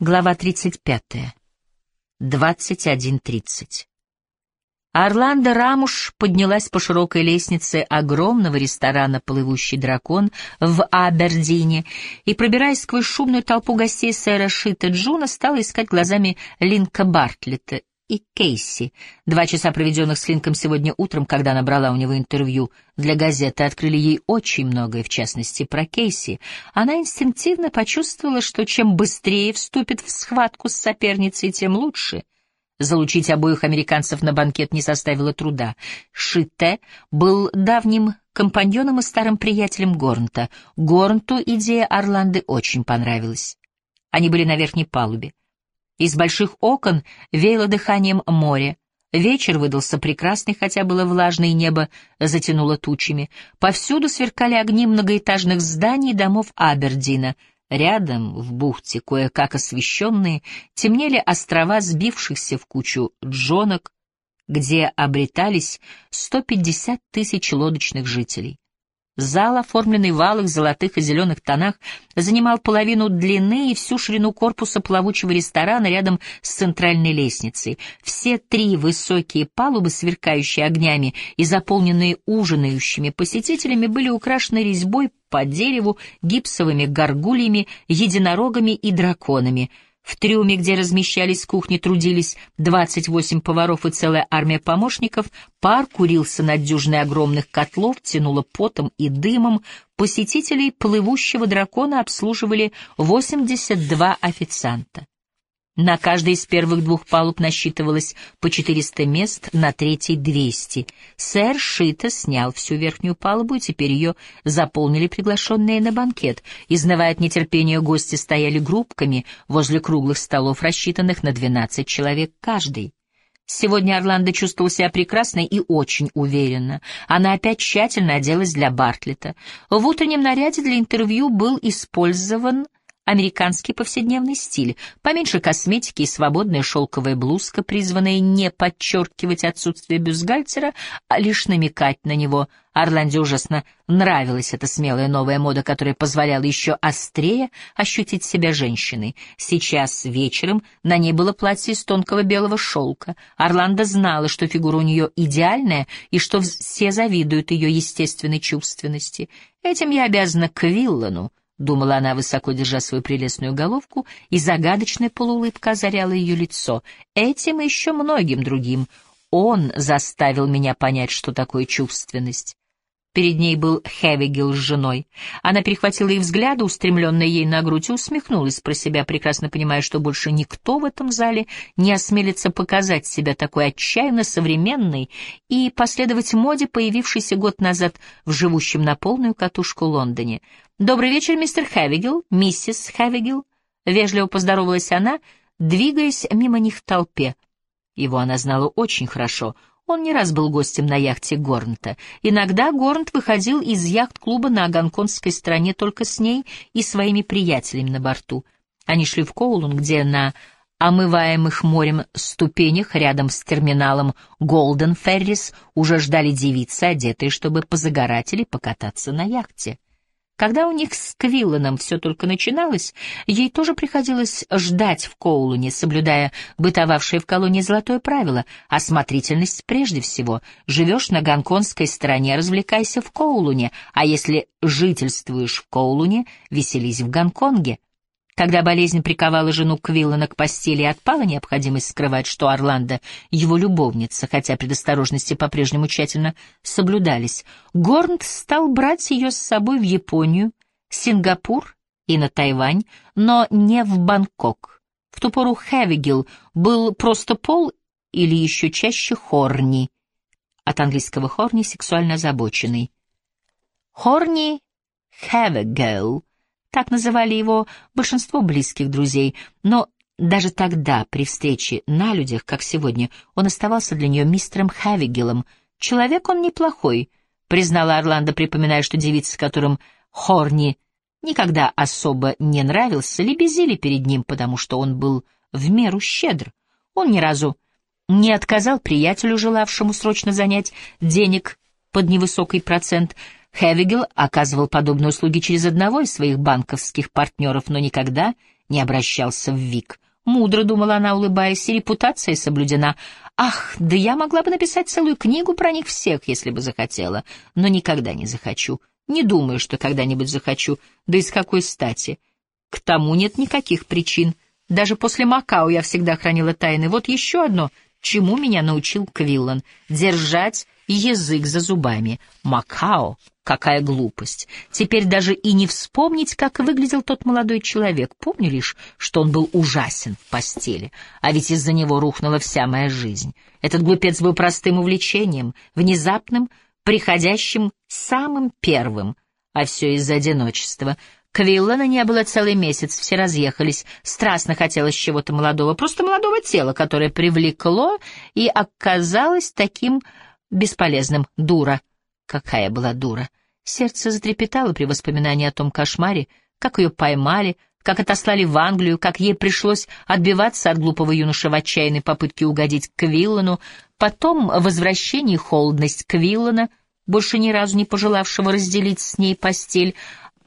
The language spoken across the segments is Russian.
Глава 35. 21.30. Орландо Рамуш поднялась по широкой лестнице огромного ресторана «Плывущий дракон» в Абердине и, пробираясь сквозь шумную толпу гостей сэра Шита Джуна, стала искать глазами Линка Бартлета и Кейси. Два часа, проведенных с Линком сегодня утром, когда она брала у него интервью для газеты, открыли ей очень многое, в частности, про Кейси. Она инстинктивно почувствовала, что чем быстрее вступит в схватку с соперницей, тем лучше. Залучить обоих американцев на банкет не составило труда. Шите был давним компаньоном и старым приятелем Горнта. Горнту идея Орланды очень понравилась. Они были на верхней палубе. Из больших окон веяло дыханием море. Вечер выдался прекрасный, хотя было влажно и небо затянуло тучами. Повсюду сверкали огни многоэтажных зданий и домов Абердина. Рядом, в бухте, кое-как освещенные, темнели острова сбившихся в кучу джонок, где обретались 150 тысяч лодочных жителей. Зал, оформленный в алых, золотых и зеленых тонах, занимал половину длины и всю ширину корпуса плавучего ресторана рядом с центральной лестницей. Все три высокие палубы, сверкающие огнями и заполненные ужинающими посетителями, были украшены резьбой по дереву, гипсовыми горгульями, единорогами и драконами — в трюме, где размещались кухни, трудились 28 поваров и целая армия помощников, пар курился над дюжиной огромных котлов, тянуло потом и дымом, посетителей плывущего дракона обслуживали 82 официанта. На каждой из первых двух палуб насчитывалось по 400 мест, на третьей — 200. Сэр Шита снял всю верхнюю палубу, и теперь ее заполнили приглашенные на банкет. Изнывая от нетерпения, гости стояли группками возле круглых столов, рассчитанных на 12 человек каждый. Сегодня Орландо чувствовал себя прекрасно и очень уверенно. Она опять тщательно оделась для Бартлета. В утреннем наряде для интервью был использован американский повседневный стиль, поменьше косметики и свободная шелковая блузка, призванная не подчеркивать отсутствие бюстгальтера, а лишь намекать на него. Орланде ужасно нравилась эта смелая новая мода, которая позволяла еще острее ощутить себя женщиной. Сейчас вечером на ней было платье из тонкого белого шелка. Орландо знала, что фигура у нее идеальная и что все завидуют ее естественной чувственности. Этим я обязана Квиллану, — думала она, высоко держа свою прелестную головку, и загадочная полуулыбка озаряла ее лицо. Этим и еще многим другим. Он заставил меня понять, что такое чувственность. Перед ней был Хевигел с женой. Она перехватила их взгляды, устремленные ей на грудь, и усмехнулась про себя, прекрасно понимая, что больше никто в этом зале не осмелится показать себя такой отчаянно современной и последовать моде, появившейся год назад в живущем на полную катушку Лондоне. «Добрый вечер, мистер Хевигел, миссис Хевигел», — вежливо поздоровалась она, двигаясь мимо них в толпе. Его она знала очень хорошо — он не раз был гостем на яхте Горнта. Иногда Горнт выходил из яхт-клуба на гонконгской стороне только с ней и своими приятелями на борту. Они шли в Коулун, где на омываемых морем ступенях рядом с терминалом Голден Феррис уже ждали девицы, одетые, чтобы позагорать или покататься на яхте. Когда у них с Квилланом все только начиналось, ей тоже приходилось ждать в Коулуне, соблюдая бытовавшее в колонии золотое правило — осмотрительность прежде всего. Живешь на гонконгской стороне, развлекайся в Коулуне, а если жительствуешь в Коулуне, веселись в Гонконге. Когда болезнь приковала жену Квиллана к постели и отпала необходимость скрывать, что Орландо — его любовница, хотя предосторожности по-прежнему тщательно соблюдались, Горнт стал брать ее с собой в Японию, Сингапур и на Тайвань, но не в Бангкок. В ту пору Хевигил был просто пол или еще чаще хорни, от английского хорни — сексуально озабоченный. Хорни Хевигил — так называли его большинство близких друзей, но даже тогда, при встрече на людях, как сегодня, он оставался для нее мистером Хавигелом. Человек он неплохой, признала Орландо, припоминая, что девицы, которым Хорни никогда особо не нравился, лебезили перед ним, потому что он был в меру щедр. Он ни разу не отказал приятелю, желавшему срочно занять денег под невысокий процент, Хевигел оказывал подобные услуги через одного из своих банковских партнеров, но никогда не обращался в Вик. Мудро, думала она, улыбаясь, и репутация соблюдена. Ах, да я могла бы написать целую книгу про них всех, если бы захотела, но никогда не захочу. Не думаю, что когда-нибудь захочу, да и с какой стати. К тому нет никаких причин. Даже после Макао я всегда хранила тайны. Вот еще одно, чему меня научил Квиллан — держать язык за зубами. Макао Какая глупость. Теперь даже и не вспомнить, как выглядел тот молодой человек. Помню лишь, что он был ужасен в постели. А ведь из-за него рухнула вся моя жизнь. Этот глупец был простым увлечением, внезапным, приходящим самым первым. А все из-за одиночества. Квиллана не было целый месяц, все разъехались. Страстно хотелось чего-то молодого, просто молодого тела, которое привлекло и оказалось таким бесполезным. Дура. Какая была дура! Сердце затрепетало при воспоминании о том кошмаре, как ее поймали, как отослали в Англию, как ей пришлось отбиваться от глупого юноши в отчаянной попытке угодить Квиллану, потом возвращение холодность Квиллана, больше ни разу не пожелавшего разделить с ней постель,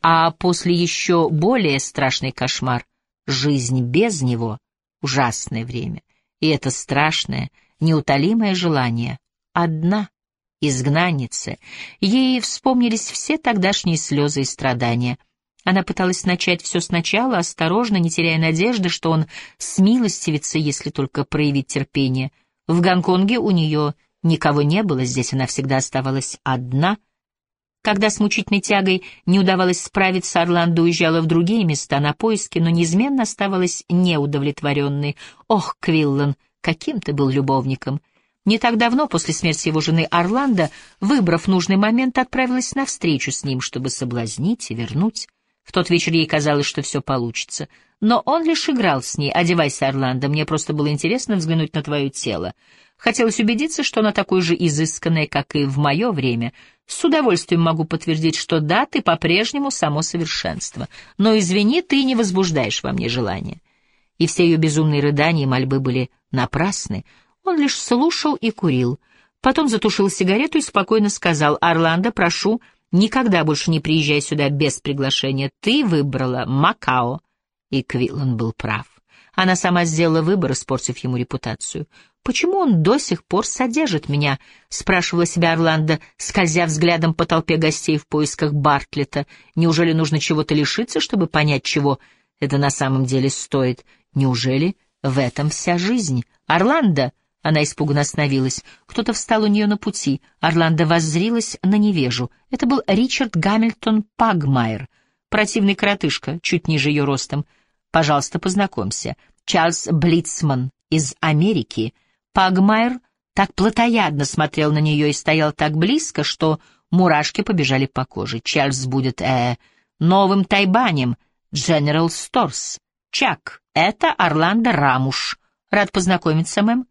а после еще более страшный кошмар — жизнь без него, ужасное время, и это страшное, неутолимое желание — одна — изгнаннице, ей вспомнились все тогдашние слезы и страдания. Она пыталась начать все сначала, осторожно, не теряя надежды, что он смилостивится, если только проявить терпение. В Гонконге у нее никого не было, здесь она всегда оставалась одна. Когда с мучительной тягой не удавалось справиться, Орландо уезжала в другие места на поиски, но неизменно оставалась неудовлетворенной. Ох, Квиллан, каким ты был любовником! Не так давно, после смерти его жены Орландо, выбрав нужный момент, отправилась на встречу с ним, чтобы соблазнить и вернуть. В тот вечер ей казалось, что все получится. Но он лишь играл с ней. «Одевайся, Орландо, мне просто было интересно взглянуть на твое тело. Хотелось убедиться, что оно такое же изысканное, как и в мое время. С удовольствием могу подтвердить, что да, ты по-прежнему само совершенство. Но, извини, ты не возбуждаешь во мне желания». И все ее безумные рыдания и мольбы были напрасны — он лишь слушал и курил. Потом затушил сигарету и спокойно сказал, «Орландо, прошу, никогда больше не приезжай сюда без приглашения. Ты выбрала Макао». И Квиллан был прав. Она сама сделала выбор, испортив ему репутацию. «Почему он до сих пор содержит меня?» — спрашивала себя Орландо, скользя взглядом по толпе гостей в поисках Бартлета. «Неужели нужно чего-то лишиться, чтобы понять, чего это на самом деле стоит? Неужели в этом вся жизнь? Орландо!» Она испуганно остановилась. Кто-то встал у нее на пути. Орландо воззрилась на невежу. Это был Ричард Гамильтон Пагмайер, противный коротышка, чуть ниже ее ростом. «Пожалуйста, познакомься. Чарльз Блицман из Америки». Пагмайер так плотоядно смотрел на нее и стоял так близко, что мурашки побежали по коже. Чарльз будет, э, новым тайбанем, General Stores. Чак, это Орландо Рамуш. Рад познакомиться, мэм.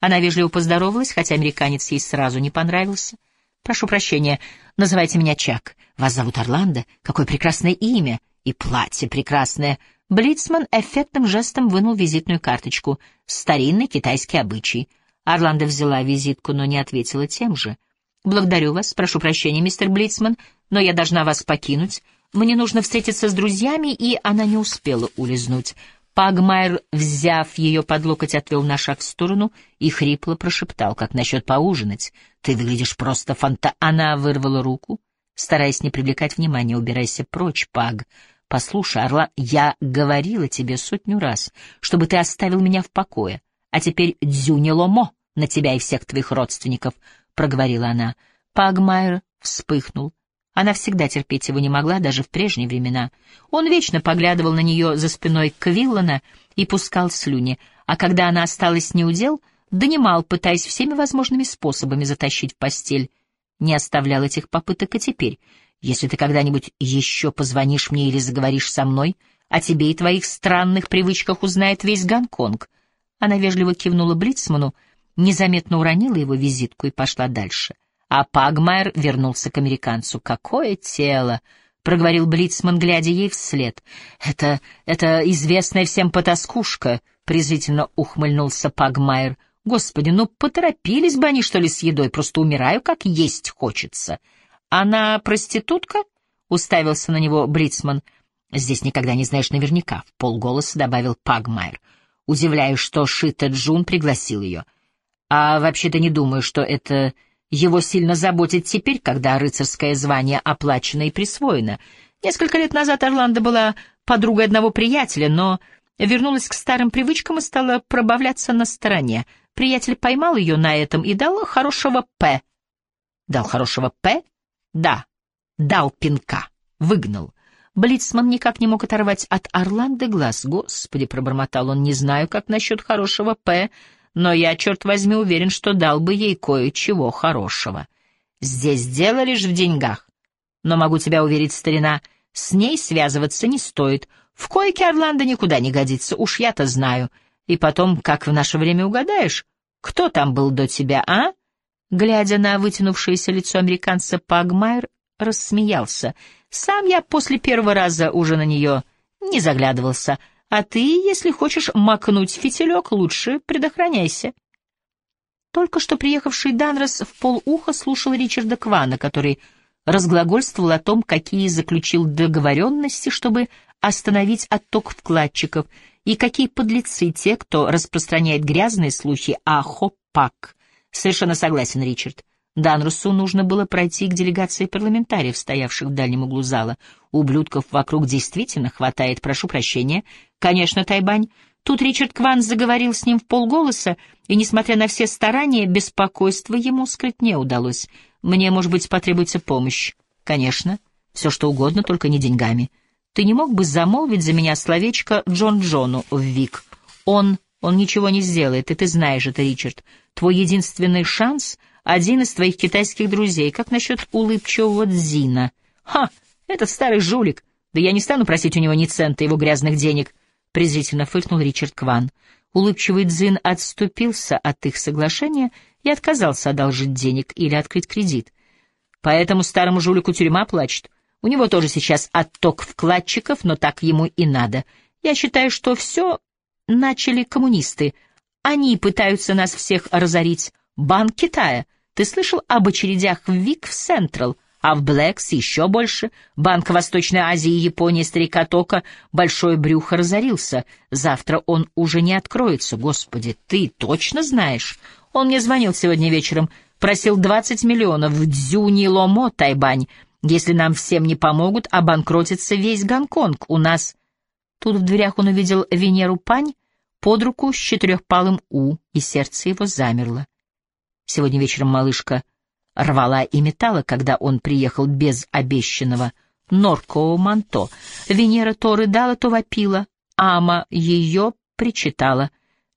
Она вежливо поздоровалась, хотя американец ей сразу не понравился. «Прошу прощения, называйте меня Чак. Вас зовут Орландо? Какое прекрасное имя! И платье прекрасное!» Блицман эффектным жестом вынул визитную карточку. Старинный китайский обычай. Орландо взяла визитку, но не ответила тем же. «Благодарю вас. Прошу прощения, мистер Блицман, но я должна вас покинуть. Мне нужно встретиться с друзьями, и она не успела улизнуть. Пагмайер, взяв ее под локоть, отвел на шаг в сторону и хрипло прошептал, как насчет поужинать. «Ты выглядишь просто фанта...» Она вырвала руку, стараясь не привлекать внимания. «Убирайся прочь, Паг. Послушай, Орла, я говорила тебе сотню раз, чтобы ты оставил меня в покое. А теперь дзюни ломо на тебя и всех твоих родственников», — проговорила она. Пагмайер вспыхнул, она всегда терпеть его не могла, даже в прежние времена. Он вечно поглядывал на нее за спиной Квиллана и пускал слюни, а когда она осталась неудел, донимал, пытаясь всеми возможными способами затащить в постель. Не оставлял этих попыток и теперь. Если ты когда-нибудь еще позвонишь мне или заговоришь со мной, о тебе и твоих странных привычках узнает весь Гонконг. Она вежливо кивнула Блицману, незаметно уронила его визитку и пошла дальше. — а Пагмайер вернулся к американцу. «Какое тело!» — проговорил Блицман, глядя ей вслед. «Это... это известная всем потаскушка», — презрительно ухмыльнулся Пагмайер. «Господи, ну поторопились бы они, что ли, с едой, просто умираю, как есть хочется». «Она проститутка?» — уставился на него Блицман. Здесь никогда не знаешь наверняка, — в полголоса добавил Пагмайер. Удивляюсь, что Шита Джун пригласил ее. А вообще-то не думаю, что это его сильно заботит теперь, когда рыцарское звание оплачено и присвоено. Несколько лет назад Орландо была подругой одного приятеля, но вернулась к старым привычкам и стала пробавляться на стороне. Приятель поймал ее на этом и дал хорошего «П». Дал хорошего «П»? Да, дал пинка, выгнал. Блицман никак не мог оторвать от Орланды глаз. «Господи!» — пробормотал он, — «не знаю, как насчет хорошего «П», но я, черт возьми, уверен, что дал бы ей кое-чего хорошего. Здесь дело лишь в деньгах. Но могу тебя уверить, старина, с ней связываться не стоит. В койке Орландо никуда не годится, уж я-то знаю. И потом, как в наше время угадаешь, кто там был до тебя, а?» Глядя на вытянувшееся лицо американца, Пагмайер рассмеялся — сам я после первого раза уже на нее не заглядывался, а ты, если хочешь макнуть фитилек, лучше предохраняйся. Только что приехавший Данрос в полуха слушал Ричарда Квана, который разглагольствовал о том, какие заключил договоренности, чтобы остановить отток вкладчиков, и какие подлецы те, кто распространяет грязные слухи о Хопак. Совершенно согласен, Ричард. Данрусу нужно было пройти к делегации парламентариев, стоявших в дальнем углу зала. Ублюдков вокруг действительно хватает, прошу прощения. Конечно, Тайбань. Тут Ричард Кван заговорил с ним в полголоса, и, несмотря на все старания, беспокойство ему скрыть не удалось. Мне, может быть, потребуется помощь. Конечно. Все что угодно, только не деньгами. Ты не мог бы замолвить за меня словечко Джон Джону в Вик? Он... он ничего не сделает, и ты знаешь это, Ричард. Твой единственный шанс — один из твоих китайских друзей. Как насчет улыбчивого Дзина? Ха, этот старый жулик. Да я не стану просить у него ни цента его грязных денег, презрительно фыркнул Ричард Кван. Улыбчивый Дзин отступился от их соглашения и отказался одолжить денег или открыть кредит. Поэтому старому жулику тюрьма плачет. У него тоже сейчас отток вкладчиков, но так ему и надо. Я считаю, что все начали коммунисты. Они пытаются нас всех разорить. Банк Китая — ты слышал об очередях в ВИК в Централ, а в Блэкс еще больше? Банк Восточной Азии и Японии старика Тока большое брюхо разорился. Завтра он уже не откроется. Господи, ты точно знаешь? Он мне звонил сегодня вечером, просил 20 миллионов в Дзюни Ломо, Тайбань. Если нам всем не помогут, обанкротится весь Гонконг. У нас... Тут в дверях он увидел Венеру Пань под руку с четырехпалым У, и сердце его замерло. Сегодня вечером малышка рвала и металла, когда он приехал без обещанного норкового манто. Венера то рыдала, то вопила, Ама ее причитала.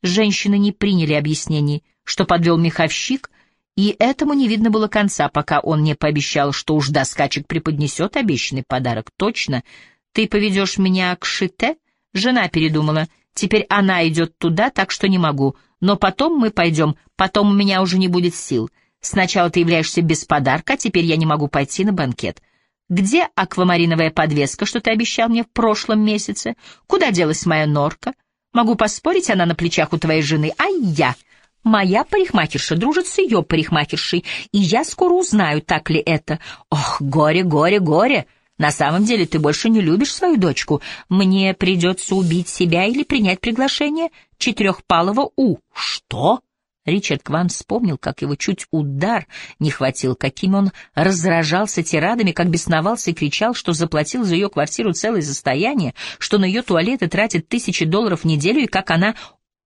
Женщины не приняли объяснений, что подвел меховщик, и этому не видно было конца, пока он не пообещал, что уж до преподнесет обещанный подарок. Точно, ты поведешь меня к Шите? Жена передумала. Теперь она идет туда, так что не могу. Но потом мы пойдем, потом у меня уже не будет сил. Сначала ты являешься без подарка, а теперь я не могу пойти на банкет. Где аквамариновая подвеска, что ты обещал мне в прошлом месяце? Куда делась моя норка? Могу поспорить, она на плечах у твоей жены, а я... Моя парикмахерша дружит с ее парикмахершей, и я скоро узнаю, так ли это. Ох, горе, горе, горе! На самом деле ты больше не любишь свою дочку. Мне придется убить себя или принять приглашение четырехпалого У. Что? Ричард Кван вспомнил, как его чуть удар не хватил, каким он разражался тирадами, как бесновался и кричал, что заплатил за ее квартиру целое состояние, что на ее туалеты тратит тысячи долларов в неделю, и как она...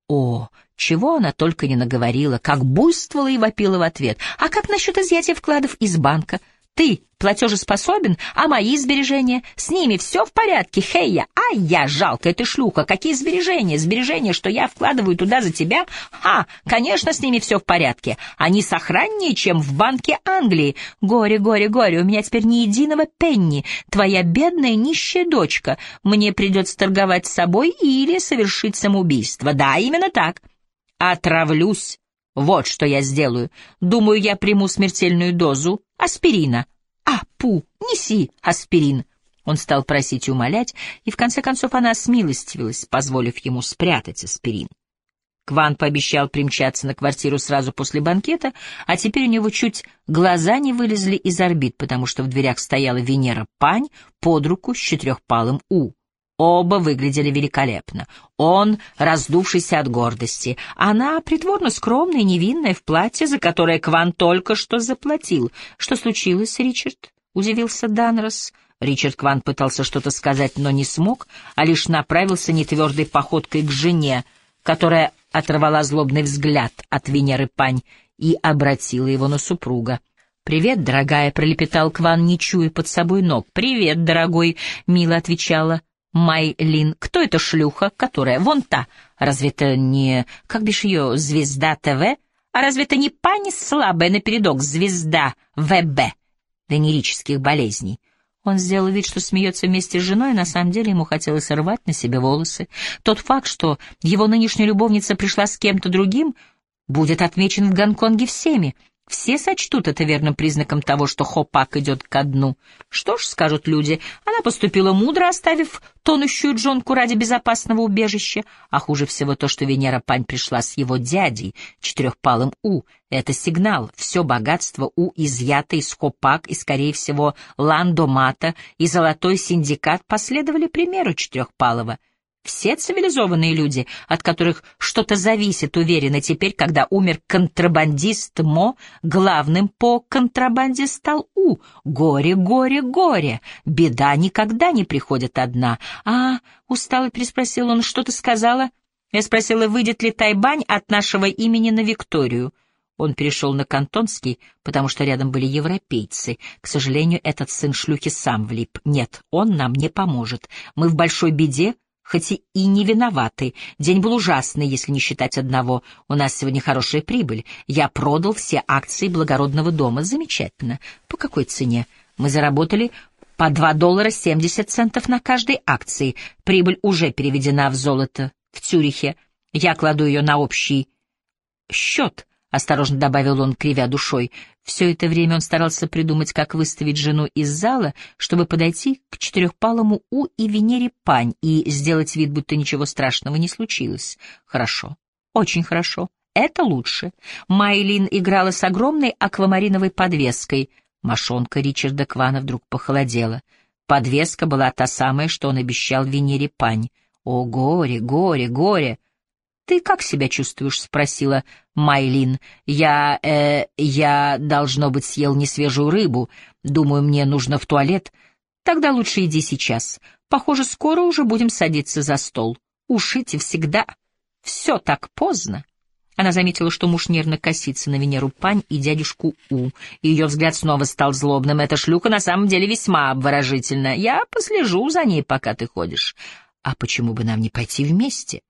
О, чего она только не наговорила, как буйствовала и вопила в ответ. А как насчет изъятия вкладов из банка? Ты платежеспособен, а мои сбережения? С ними все в порядке, Хейя? Ай, я жалкая ты шлюха, какие сбережения? Сбережения, что я вкладываю туда за тебя? Ха, конечно, с ними все в порядке. Они сохраннее, чем в Банке Англии. Горе, горе, горе, у меня теперь ни единого пенни. Твоя бедная нищая дочка. Мне придется торговать с собой или совершить самоубийство. Да, именно так. Отравлюсь. Вот что я сделаю. Думаю, я приму смертельную дозу аспирина. А, пу, неси аспирин. Он стал просить и умолять, и в конце концов она смилостивилась, позволив ему спрятать аспирин. Кван пообещал примчаться на квартиру сразу после банкета, а теперь у него чуть глаза не вылезли из орбит, потому что в дверях стояла Венера Пань под руку с четырехпалым У. Оба выглядели великолепно. Он, раздувшийся от гордости, она, притворно скромная и невинная, в платье, за которое Кван только что заплатил. «Что случилось, Ричард?» — удивился Данрос. Ричард Кван пытался что-то сказать, но не смог, а лишь направился нетвердой походкой к жене, которая оторвала злобный взгляд от Венеры Пань и обратила его на супруга. «Привет, дорогая», — пролепетал Кван, не чуя под собой ног. «Привет, дорогой», — мило отвечала Майлин. «Кто эта шлюха, которая? Вон та. Разве это не... Как бишь ее? Звезда ТВ? А разве это не пани слабая напередок? Звезда ВБ? Венерических болезней?» Он сделал вид, что смеется вместе с женой, а на самом деле ему хотелось рвать на себе волосы. Тот факт, что его нынешняя любовница пришла с кем-то другим, будет отмечен в Гонконге всеми, все сочтут это верным признаком того, что Хопак идет ко дну. Что ж, скажут люди, она поступила мудро, оставив тонущую Джонку ради безопасного убежища. А хуже всего то, что Венера Пань пришла с его дядей, четырехпалым У. Это сигнал. Все богатство У изъято из Хопак и, скорее всего, Ландомата и Золотой Синдикат последовали примеру четырехпалого — все цивилизованные люди, от которых что-то зависит, уверены теперь, когда умер контрабандист Мо, главным по контрабанде стал У. Горе, горе, горе. Беда никогда не приходит одна. А, устало переспросил он, что ты сказала? Я спросила, выйдет ли Тайбань от нашего имени на Викторию. Он перешел на кантонский, потому что рядом были европейцы. К сожалению, этот сын шлюхи сам влип. Нет, он нам не поможет. Мы в большой беде, хоть и не виноваты. День был ужасный, если не считать одного. У нас сегодня хорошая прибыль. Я продал все акции благородного дома. Замечательно. По какой цене? Мы заработали по 2 доллара 70 центов на каждой акции. Прибыль уже переведена в золото в Цюрихе. Я кладу ее на общий счет — осторожно добавил он, кривя душой. Все это время он старался придумать, как выставить жену из зала, чтобы подойти к четырехпалому У и Венере Пань и сделать вид, будто ничего страшного не случилось. Хорошо, очень хорошо, это лучше. Майлин играла с огромной аквамариновой подвеской. Мошонка Ричарда Квана вдруг похолодела. Подвеска была та самая, что он обещал Венере Пань. О, горе, горе, горе! «Ты как себя чувствуешь?» — спросила Майлин. «Я... э... я, должно быть, съел несвежую рыбу. Думаю, мне нужно в туалет. Тогда лучше иди сейчас. Похоже, скоро уже будем садиться за стол. Ушите всегда. Все так поздно». Она заметила, что муж нервно косится на Венеру Пань и дядюшку У. И ее взгляд снова стал злобным. Эта шлюха на самом деле весьма обворожительна. Я послежу за ней, пока ты ходишь. А почему бы нам не пойти вместе?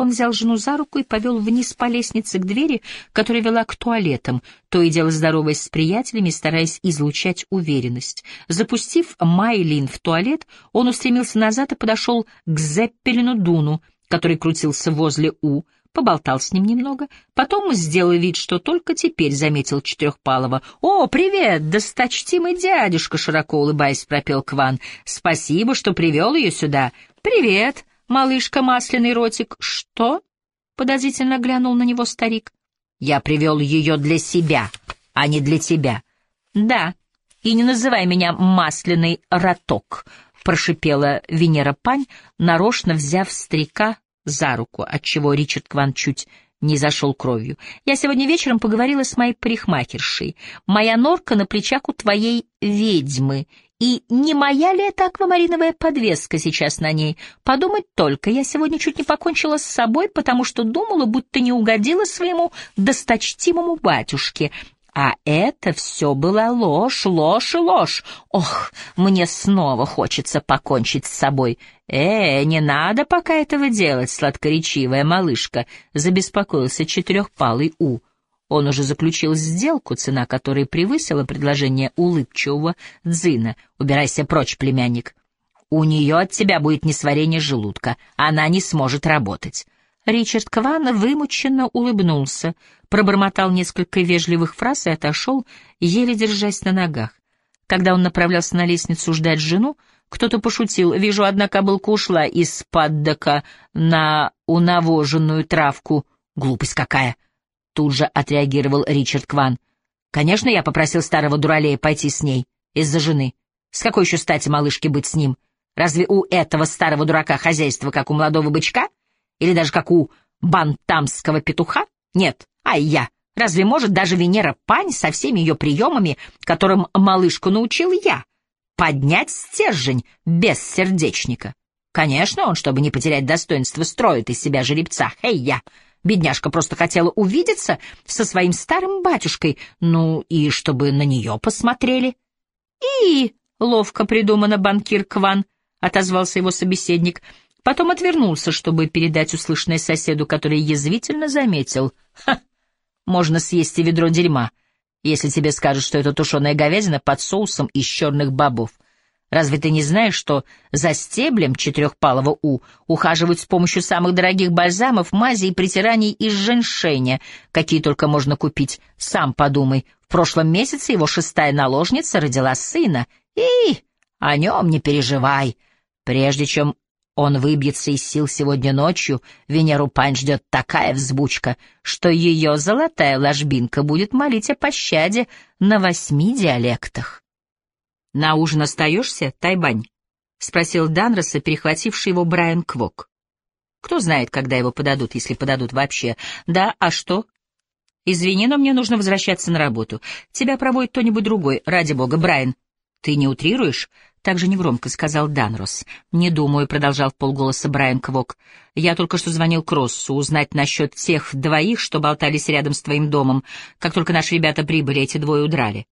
Он взял жену за руку и повел вниз по лестнице к двери, которая вела к туалетам, то и дело здороваясь с приятелями, стараясь излучать уверенность. Запустив Майлин в туалет, он устремился назад и подошел к Зеппелину Дуну, который крутился возле У, поболтал с ним немного, потом сделал вид, что только теперь заметил Четырехпалова. «О, привет, досточтимый дядюшка!» — широко улыбаясь, пропел Кван. «Спасибо, что привел ее сюда. Привет!» Малышка масляный ротик. Что? Подозрительно глянул на него старик. Я привел ее для себя, а не для тебя. Да, и не называй меня масляный роток, прошипела Венера Пань, нарочно взяв старика за руку, отчего Ричард Кван чуть не зашел кровью. Я сегодня вечером поговорила с моей парикмахершей. Моя норка на плечах у твоей ведьмы, и не моя ли это аквамариновая подвеска сейчас на ней? Подумать только, я сегодня чуть не покончила с собой, потому что думала, будто не угодила своему досточтимому батюшке. А это все была ложь, ложь и ложь. Ох, мне снова хочется покончить с собой. Э, не надо пока этого делать, сладкоречивая малышка, забеспокоился четырехпалый У. Он уже заключил сделку, цена которой превысила предложение улыбчивого Дзина. «Убирайся прочь, племянник. У нее от тебя будет несварение желудка. Она не сможет работать». Ричард Кван вымученно улыбнулся, пробормотал несколько вежливых фраз и отошел, еле держась на ногах. Когда он направлялся на лестницу ждать жену, кто-то пошутил. «Вижу, одна кобылка ушла из паддока на унавоженную травку. Глупость какая! Тут же отреагировал Ричард Кван. Конечно, я попросил старого дуралея пойти с ней. Из-за жены. С какой еще стати малышке быть с ним? Разве у этого старого дурака хозяйство, как у молодого бычка? Или даже как у бантамского петуха? Нет. Ай я! Разве может даже Венера Пань со всеми ее приемами, которым малышку научил я, поднять стержень без сердечника? Конечно, он, чтобы не потерять достоинство, строит из себя жеребца. Эй, я! Бедняжка просто хотела увидеться со своим старым батюшкой, ну и чтобы на нее посмотрели. И ловко придумано, банкир Кван, — отозвался его собеседник. Потом отвернулся, чтобы передать услышанное соседу, который язвительно заметил. «Ха! Можно съесть и ведро дерьма, если тебе скажут, что это тушеная говядина под соусом из черных бобов. Разве ты не знаешь, что за стеблем четырехпалого У ухаживают с помощью самых дорогих бальзамов, мазей притираний из женьшеня, какие только можно купить? Сам подумай, в прошлом месяце его шестая наложница родила сына. И о нем не переживай. Прежде чем он выбьется из сил сегодня ночью, Венеру Пань ждет такая взбучка, что ее золотая ложбинка будет молить о пощаде на восьми диалектах. «На ужин остаешься, Тайбань?» — спросил Данроса, перехвативший его Брайан Квок. «Кто знает, когда его подадут, если подадут вообще. Да, а что?» «Извини, но мне нужно возвращаться на работу. Тебя проводит кто-нибудь другой, ради бога, Брайан. Ты не утрируешь?» Так же негромко сказал Данрос. «Не думаю», — продолжал в полголоса Брайан Квок. «Я только что звонил Кроссу узнать насчет тех двоих, что болтались рядом с твоим домом. Как только наши ребята прибыли, эти двое удрали.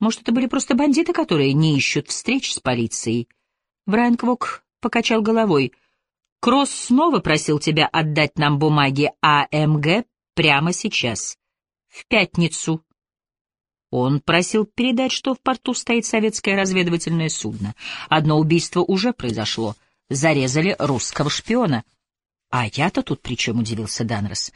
Может, это были просто бандиты, которые не ищут встреч с полицией? Брайан Квок покачал головой. Кросс снова просил тебя отдать нам бумаги АМГ прямо сейчас. В пятницу. Он просил передать, что в порту стоит советское разведывательное судно. Одно убийство уже произошло. Зарезали русского шпиона. А я-то тут при чем, удивился Данрос.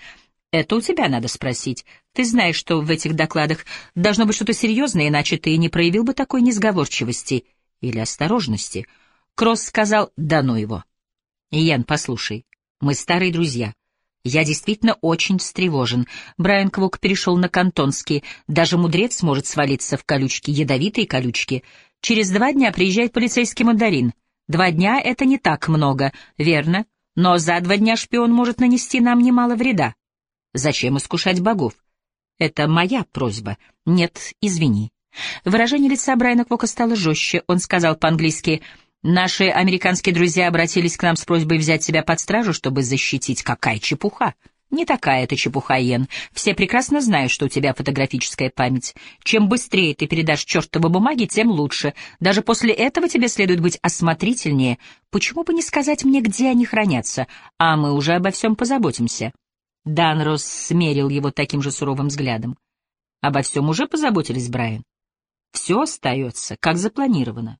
Это у тебя надо спросить. Ты знаешь, что в этих докладах должно быть что-то серьезное, иначе ты не проявил бы такой несговорчивости или осторожности. Кросс сказал «да ну его». Ян, послушай, мы старые друзья. Я действительно очень встревожен. Брайан Квок перешел на кантонский. Даже мудрец может свалиться в колючки, ядовитые колючки. Через два дня приезжает полицейский мандарин. Два дня — это не так много, верно, но за два дня шпион может нанести нам немало вреда. Зачем искушать богов? Это моя просьба. Нет, извини. Выражение лица Брайана Квока стало жестче. Он сказал по-английски, «Наши американские друзья обратились к нам с просьбой взять себя под стражу, чтобы защитить. Какая чепуха!» «Не такая это чепуха, Йен. Все прекрасно знают, что у тебя фотографическая память. Чем быстрее ты передашь чертовы бумаги, тем лучше. Даже после этого тебе следует быть осмотрительнее. Почему бы не сказать мне, где они хранятся? А мы уже обо всем позаботимся». Данрос смерил его таким же суровым взглядом. Обо всем уже позаботились, Брайан. Все остается, как запланировано.